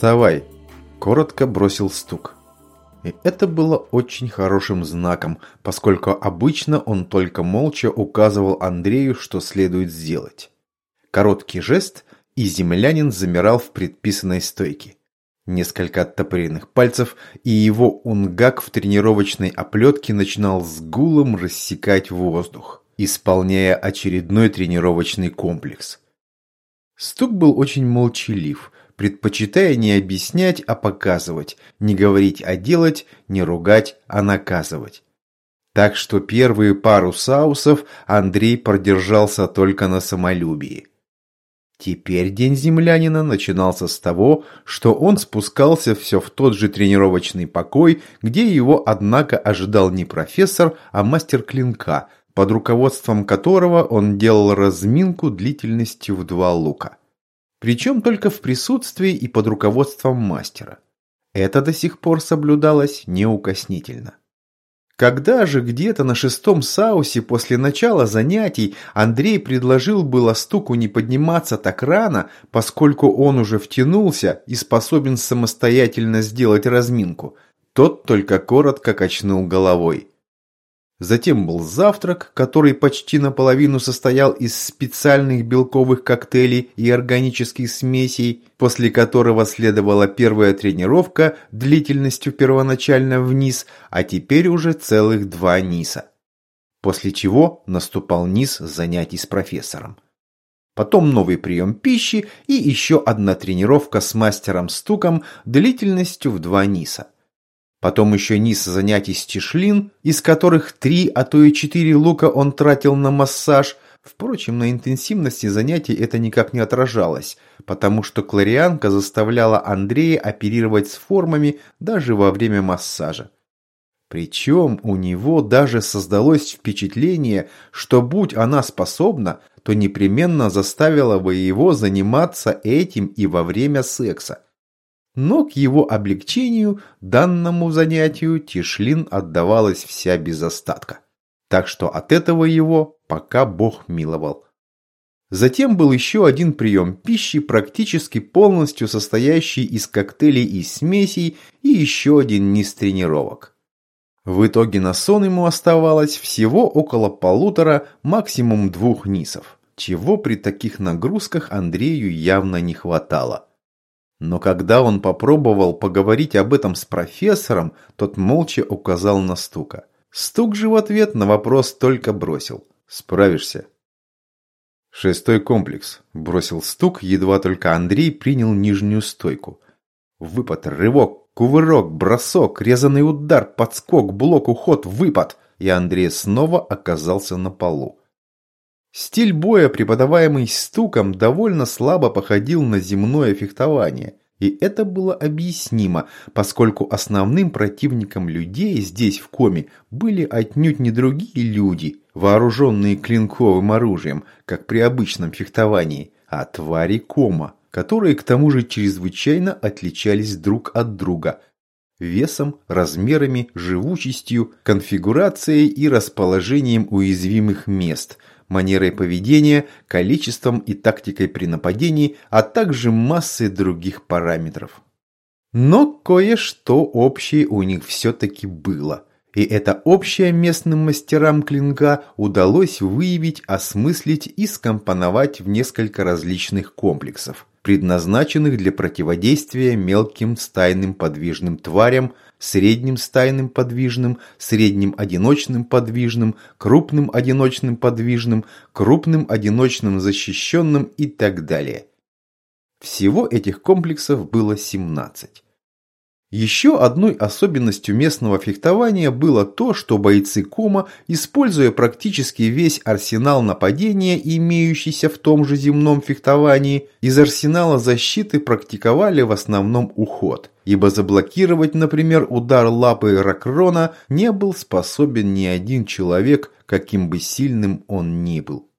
«Вставай!» – коротко бросил стук. И это было очень хорошим знаком, поскольку обычно он только молча указывал Андрею, что следует сделать. Короткий жест, и землянин замирал в предписанной стойке. Несколько оттопыренных пальцев, и его унгак в тренировочной оплетке начинал с гулом рассекать воздух, исполняя очередной тренировочный комплекс. Стук был очень молчалив – предпочитая не объяснять, а показывать, не говорить, а делать, не ругать, а наказывать. Так что первые пару саусов Андрей продержался только на самолюбии. Теперь день землянина начинался с того, что он спускался все в тот же тренировочный покой, где его, однако, ожидал не профессор, а мастер клинка, под руководством которого он делал разминку длительностью в два лука. Причем только в присутствии и под руководством мастера. Это до сих пор соблюдалось неукоснительно. Когда же где-то на шестом саусе после начала занятий Андрей предложил было стуку не подниматься так рано, поскольку он уже втянулся и способен самостоятельно сделать разминку, тот только коротко качнул головой. Затем был завтрак, который почти наполовину состоял из специальных белковых коктейлей и органических смесей, после которого следовала первая тренировка длительностью первоначально вниз, а теперь уже целых два ниса. После чего наступал низ занятий с профессором. Потом новый прием пищи и еще одна тренировка с мастером стуком длительностью в два ниса. Потом еще низ занятий с тишлин, из которых три, а то и четыре лука он тратил на массаж. Впрочем, на интенсивности занятий это никак не отражалось, потому что кларианка заставляла Андрея оперировать с формами даже во время массажа. Причем у него даже создалось впечатление, что будь она способна, то непременно заставила бы его заниматься этим и во время секса. Но к его облегчению данному занятию Тишлин отдавалась вся без остатка. Так что от этого его пока Бог миловал. Затем был еще один прием пищи, практически полностью состоящий из коктейлей и смесей, и еще один низ тренировок. В итоге на сон ему оставалось всего около полутора, максимум двух нисов, чего при таких нагрузках Андрею явно не хватало. Но когда он попробовал поговорить об этом с профессором, тот молча указал на стука. Стук же в ответ на вопрос только бросил. «Справишься». «Шестой комплекс», – бросил стук, едва только Андрей принял нижнюю стойку. Выпад, рывок, кувырок, бросок, резанный удар, подскок, блок, уход, выпад. И Андрей снова оказался на полу. Стиль боя, преподаваемый стуком, довольно слабо походил на земное фехтование. И это было объяснимо, поскольку основным противником людей здесь, в коме, были отнюдь не другие люди, вооруженные клинковым оружием, как при обычном фехтовании, а твари кома, которые к тому же чрезвычайно отличались друг от друга – весом, размерами, живучестью, конфигурацией и расположением уязвимых мест – манерой поведения, количеством и тактикой при нападении, а также массой других параметров. Но кое-что общее у них все-таки было. И это общее местным мастерам клинка удалось выявить, осмыслить и скомпоновать в несколько различных комплексов, предназначенных для противодействия мелким стайным подвижным тварям – средним стайным подвижным, средним одиночным подвижным, крупным одиночным подвижным, крупным одиночным защищенным и так далее. Всего этих комплексов было 17. Еще одной особенностью местного фехтования было то, что бойцы Кома, используя практически весь арсенал нападения, имеющийся в том же земном фехтовании, из арсенала защиты практиковали в основном уход, ибо заблокировать, например, удар лапы Ракрона не был способен ни один человек, каким бы сильным он ни был.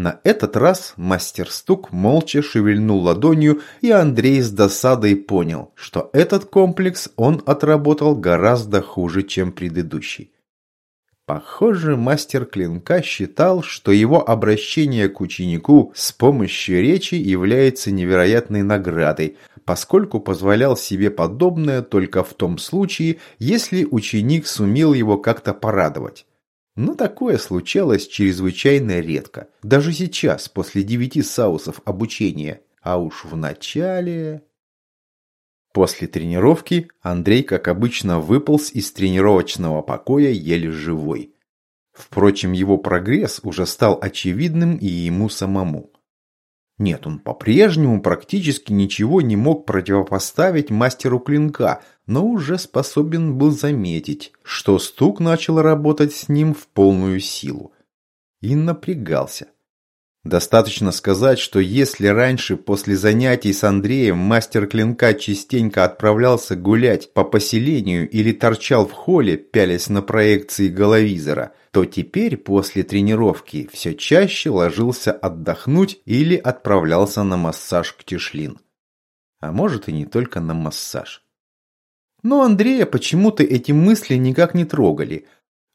На этот раз мастер Стук молча шевельнул ладонью, и Андрей с досадой понял, что этот комплекс он отработал гораздо хуже, чем предыдущий. Похоже, мастер клинка считал, что его обращение к ученику с помощью речи является невероятной наградой, поскольку позволял себе подобное только в том случае, если ученик сумел его как-то порадовать. Но такое случалось чрезвычайно редко, даже сейчас, после девяти саусов обучения. А уж в начале... После тренировки Андрей, как обычно, выполз из тренировочного покоя еле живой. Впрочем, его прогресс уже стал очевидным и ему самому. Нет, он по-прежнему практически ничего не мог противопоставить мастеру клинка, но уже способен был заметить, что стук начал работать с ним в полную силу. И напрягался. Достаточно сказать, что если раньше после занятий с Андреем мастер клинка частенько отправлялся гулять по поселению или торчал в холле, пялясь на проекции головизора, то теперь после тренировки все чаще ложился отдохнуть или отправлялся на массаж к Тишлин. А может и не только на массаж. Но Андрея почему-то эти мысли никак не трогали.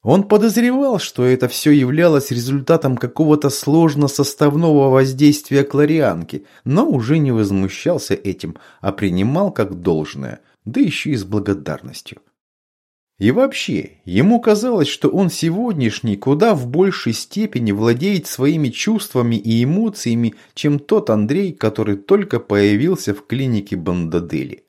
Он подозревал, что это все являлось результатом какого-то сложно-составного воздействия кларианки, но уже не возмущался этим, а принимал как должное, да еще и с благодарностью. И вообще, ему казалось, что он сегодняшний куда в большей степени владеет своими чувствами и эмоциями, чем тот Андрей, который только появился в клинике Бандадели.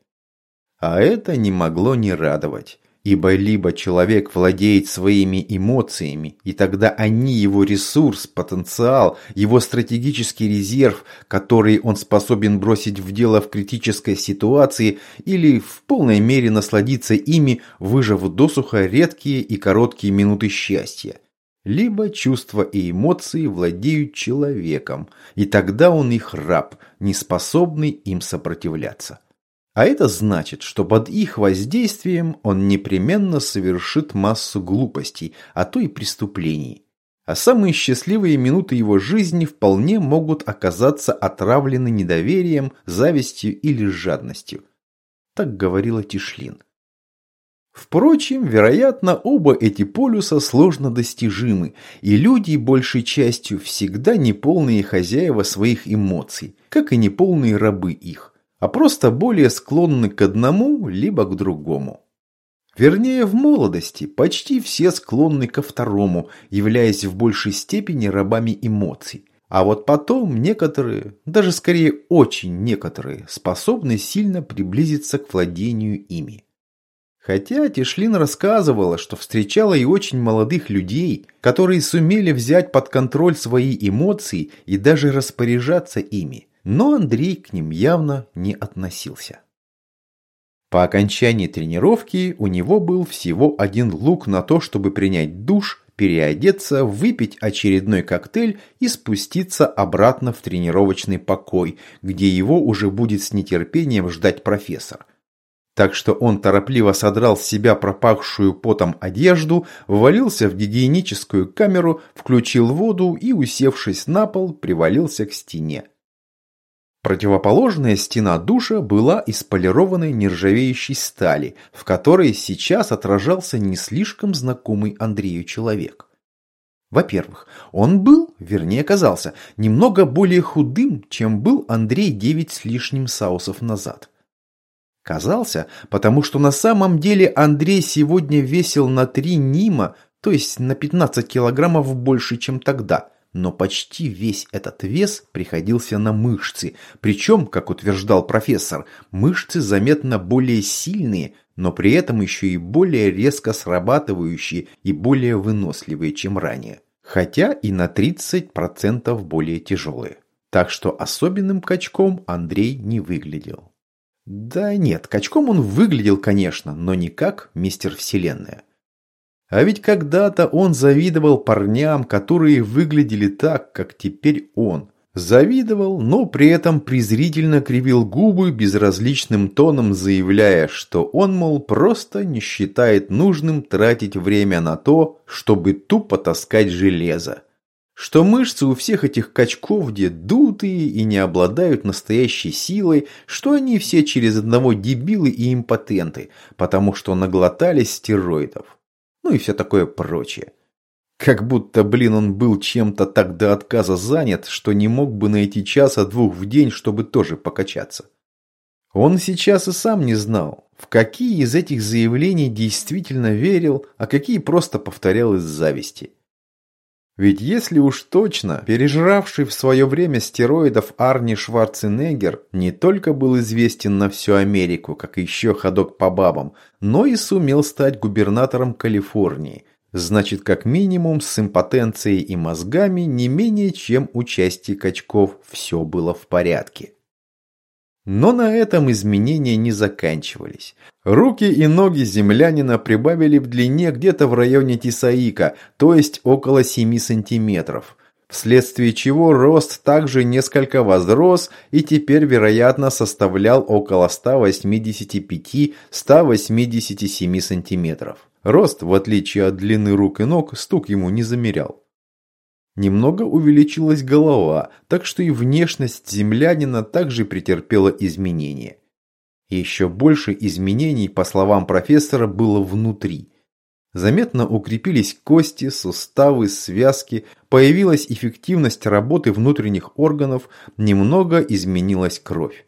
А это не могло не радовать. Ибо либо человек владеет своими эмоциями, и тогда они его ресурс, потенциал, его стратегический резерв, который он способен бросить в дело в критической ситуации или в полной мере насладиться ими, выжав досуха редкие и короткие минуты счастья. Либо чувства и эмоции владеют человеком, и тогда он их раб, не способный им сопротивляться. А это значит, что под их воздействием он непременно совершит массу глупостей, а то и преступлений. А самые счастливые минуты его жизни вполне могут оказаться отравлены недоверием, завистью или жадностью. Так говорила Тишлин. Впрочем, вероятно, оба эти полюса сложно достижимы, и люди, большей частью, всегда неполные хозяева своих эмоций, как и неполные рабы их а просто более склонны к одному, либо к другому. Вернее, в молодости почти все склонны ко второму, являясь в большей степени рабами эмоций. А вот потом некоторые, даже скорее очень некоторые, способны сильно приблизиться к владению ими. Хотя Тишлин рассказывала, что встречала и очень молодых людей, которые сумели взять под контроль свои эмоции и даже распоряжаться ими но Андрей к ним явно не относился. По окончании тренировки у него был всего один лук на то, чтобы принять душ, переодеться, выпить очередной коктейль и спуститься обратно в тренировочный покой, где его уже будет с нетерпением ждать профессор. Так что он торопливо содрал с себя пропахшую потом одежду, ввалился в гигиеническую камеру, включил воду и, усевшись на пол, привалился к стене. Противоположная стена душа была из полированной нержавеющей стали, в которой сейчас отражался не слишком знакомый Андрею человек. Во-первых, он был, вернее оказался, немного более худым, чем был Андрей девять с лишним саусов назад. Казался, потому что на самом деле Андрей сегодня весил на три нима, то есть на 15 килограммов больше, чем тогда – но почти весь этот вес приходился на мышцы, причем, как утверждал профессор, мышцы заметно более сильные, но при этом еще и более резко срабатывающие и более выносливые, чем ранее. Хотя и на 30% более тяжелые. Так что особенным качком Андрей не выглядел. Да нет, качком он выглядел, конечно, но не как мистер Вселенная. А ведь когда-то он завидовал парням, которые выглядели так, как теперь он. Завидовал, но при этом презрительно кривил губы безразличным тоном, заявляя, что он, мол, просто не считает нужным тратить время на то, чтобы тупо таскать железо. Что мышцы у всех этих качков где дутые и не обладают настоящей силой, что они все через одного дебилы и импотенты, потому что наглотались стероидов ну и все такое прочее. Как будто, блин, он был чем-то так до отказа занят, что не мог бы найти часа двух в день, чтобы тоже покачаться. Он сейчас и сам не знал, в какие из этих заявлений действительно верил, а какие просто повторял из зависти. Ведь если уж точно, пережравший в свое время стероидов Арни Шварценеггер не только был известен на всю Америку, как еще ходок по бабам, но и сумел стать губернатором Калифорнии. Значит, как минимум с импотенцией и мозгами не менее чем у части качков все было в порядке. Но на этом изменения не заканчивались. Руки и ноги землянина прибавили в длине где-то в районе Тисаика, то есть около 7 сантиметров. Вследствие чего рост также несколько возрос и теперь, вероятно, составлял около 185-187 сантиметров. Рост, в отличие от длины рук и ног, стук ему не замерял. Немного увеличилась голова, так что и внешность землянина также претерпела изменения. Еще больше изменений, по словам профессора, было внутри. Заметно укрепились кости, суставы, связки, появилась эффективность работы внутренних органов, немного изменилась кровь.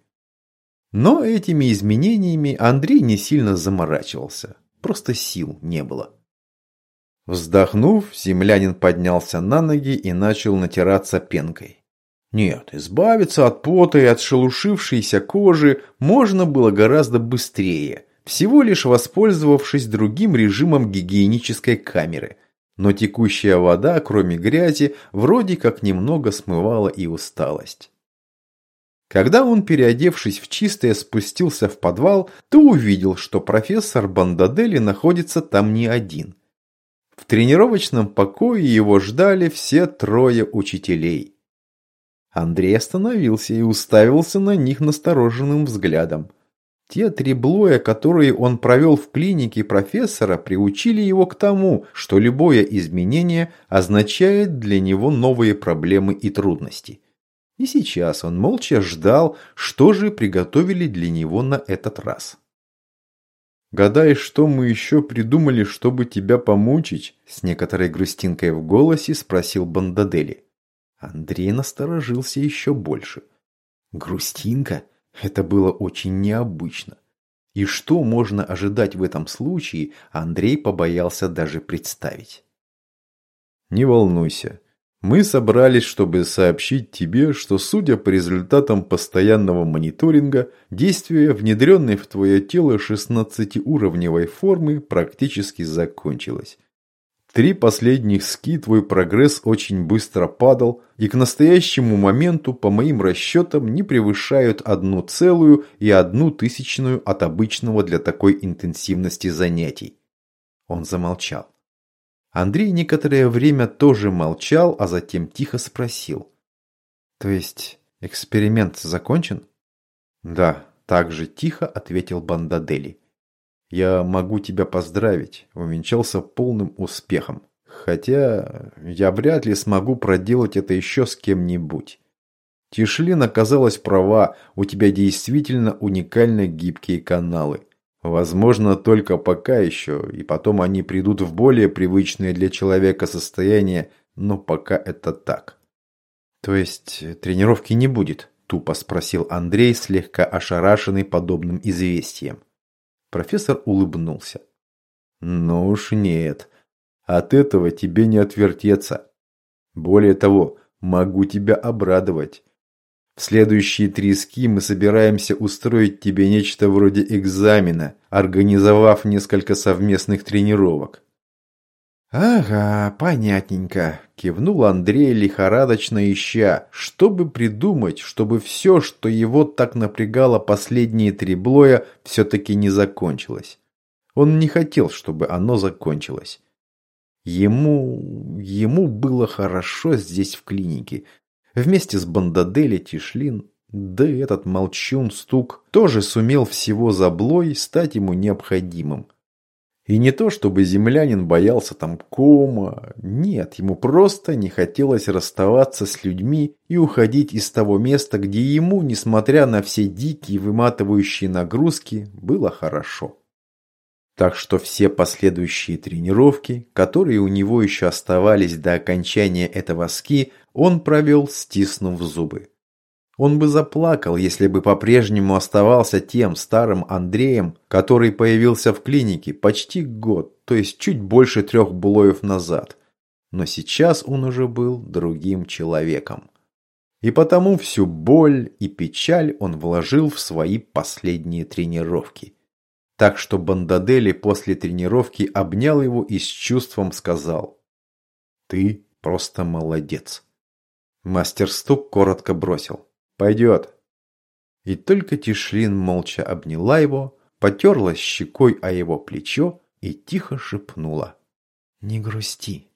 Но этими изменениями Андрей не сильно заморачивался, просто сил не было. Вздохнув, землянин поднялся на ноги и начал натираться пенкой. Нет, избавиться от пота и от шелушившейся кожи можно было гораздо быстрее, всего лишь воспользовавшись другим режимом гигиенической камеры. Но текущая вода, кроме грязи, вроде как немного смывала и усталость. Когда он, переодевшись в чистое, спустился в подвал, то увидел, что профессор Бандадели находится там не один – в тренировочном покое его ждали все трое учителей. Андрей остановился и уставился на них настороженным взглядом. Те три блоя, которые он провел в клинике профессора, приучили его к тому, что любое изменение означает для него новые проблемы и трудности. И сейчас он молча ждал, что же приготовили для него на этот раз. «Гадаешь, что мы еще придумали, чтобы тебя помучить?» С некоторой грустинкой в голосе спросил Бандадели. Андрей насторожился еще больше. «Грустинка? Это было очень необычно. И что можно ожидать в этом случае, Андрей побоялся даже представить. «Не волнуйся, мы собрались, чтобы сообщить тебе, что судя по результатам постоянного мониторинга, действие внедренной в твое тело 16-уровневой формы практически закончилось. Три последних ски твой прогресс очень быстро падал и к настоящему моменту, по моим расчетам, не превышают одну целую и одну тысячную от обычного для такой интенсивности занятий. Он замолчал. Андрей некоторое время тоже молчал, а затем тихо спросил. «То есть эксперимент закончен?» «Да», – также тихо ответил Бандадели. «Я могу тебя поздравить, увенчался полным успехом. Хотя я вряд ли смогу проделать это еще с кем-нибудь. Тишлин оказалась права, у тебя действительно уникально гибкие каналы. Возможно, только пока еще, и потом они придут в более привычное для человека состояние, но пока это так. То есть тренировки не будет? Тупо спросил Андрей, слегка ошарашенный подобным известием. Профессор улыбнулся. Ну уж нет. От этого тебе не отвертеться. Более того, могу тебя обрадовать. В следующие три ски мы собираемся устроить тебе нечто вроде экзамена, организовав несколько совместных тренировок. «Ага, понятненько», – кивнул Андрей лихорадочно ища, чтобы придумать, чтобы все, что его так напрягало последние три блоя, все-таки не закончилось. Он не хотел, чтобы оно закончилось. Ему... ему было хорошо здесь в клинике, Вместе с Бандадели Тишлин, да и этот молчун Стук тоже сумел всего заблой стать ему необходимым. И не то, чтобы землянин боялся там кома, нет, ему просто не хотелось расставаться с людьми и уходить из того места, где ему, несмотря на все дикие выматывающие нагрузки, было хорошо. Так что все последующие тренировки, которые у него еще оставались до окончания этого ски, он провел, стиснув зубы. Он бы заплакал, если бы по-прежнему оставался тем старым Андреем, который появился в клинике почти год, то есть чуть больше трех булоев назад. Но сейчас он уже был другим человеком. И потому всю боль и печаль он вложил в свои последние тренировки. Так что Бандадели после тренировки обнял его и с чувством сказал «Ты просто молодец». Мастер Стук коротко бросил «Пойдет». И только Тишлин молча обняла его, потерлась щекой о его плечо и тихо шепнула «Не грусти».